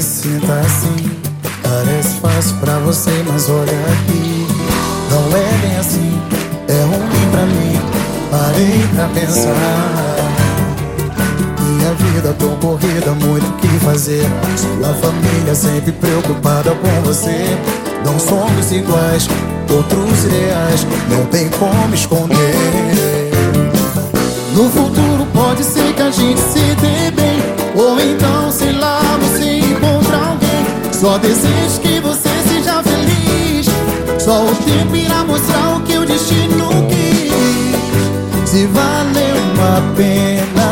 sinta assim. Parece fácil pra você, mas olha aqui. Não é bem assim, é ruim pra mim. Parei pra pensar. Minha vida tão corrida, muito o que fazer. Sua família sempre preocupada com você. Não somos iguais, outros ideais. Não tem como esconder. No futuro Só desejo que você seja feliz. Só o tempo irá mostrar o que o destino quis. Se valeu a pena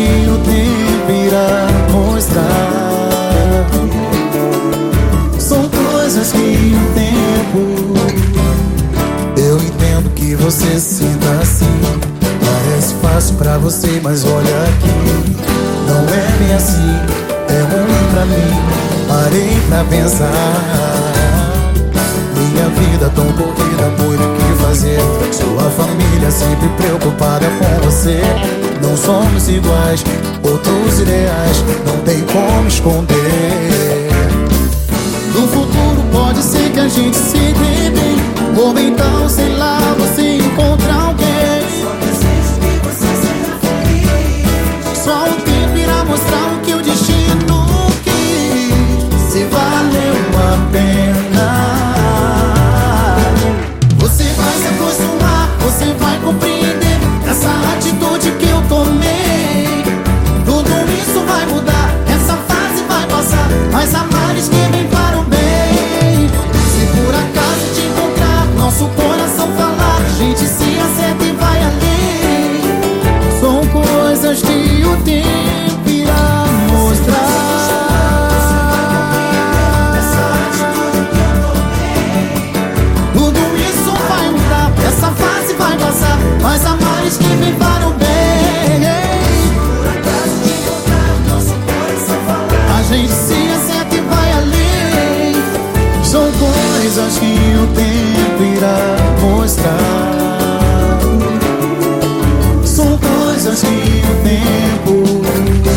que o tempo irá mostrar. São coisas que o tempo Eu entendo que você sinta assim. Parece fácil pra você, mas olha aqui. Não é bem assim, é ruim pra mim. Parei pra pensar. Minha vida tão corrida, muito o que fazer? Sua família sempre preocupada com você somos iguais, outros ideais não tem como esconder. No futuro pode ser que a gente se dê ou então sei lá você encontra alguém. Só preciso que você seja feliz. Só o que me falaram bem. Por acaso te encontrar, nosso coração falar. A gente se acerta e vai além. São coisas que o tempo irá mostrar. São coisas que o tempo.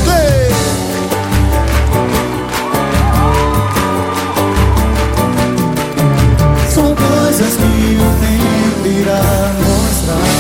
Hey! São coisas que o tempo irá mostrar.